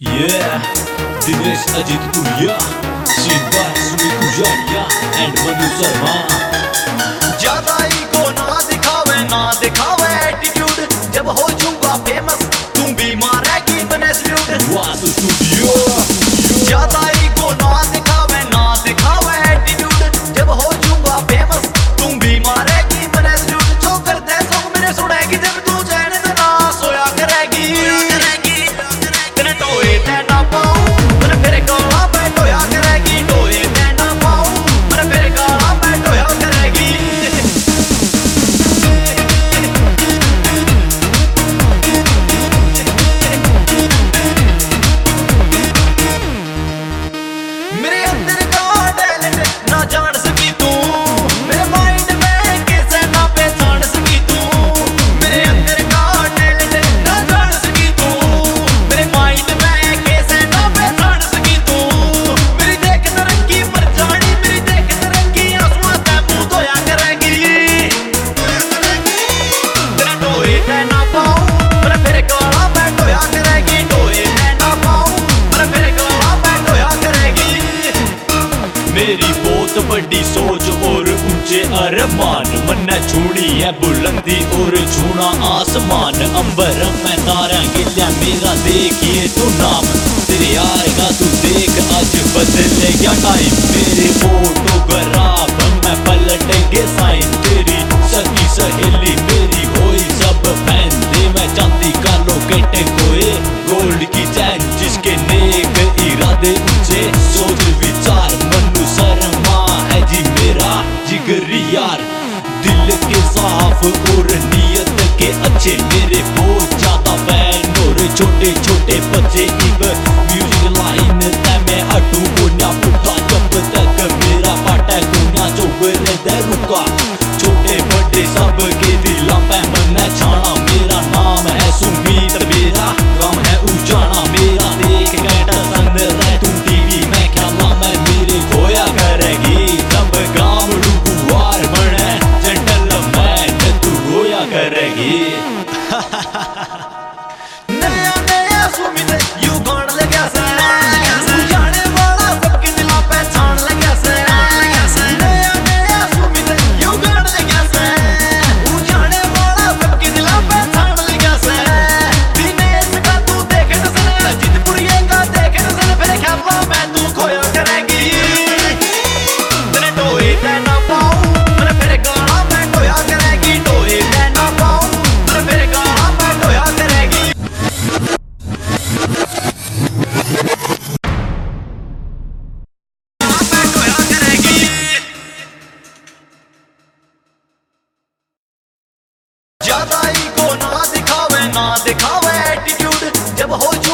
Yeah, Dinesh Ajit Udiya Shivpal Sumit उजाड़िया and Manu Sharma ज़्यादा ego ना दिखावे ना दिखावे एटीट्यूड जब हो मेरी बहुत बड़ी सोच और ऊँचे अरमान। मन छोड़ी है बुलंदी और छूना आसमान। अंबर में तारा गिल्या मेरा देखिए तू नाम। तेरे यार का तू देख, आज बदले क्या टाइम मेरे फ़ोटो फोटोग्राफ मैं पलट के साइन। तेरी सखी सहेली, मेरी होई सब फ़ैन। दे, मैं चांदी का लोकेट गोए गोल्ड की चैन जिसके नेक इरादे ऊँचे। सोच भी sabır ना दिखावे एटीट्यूड जब होश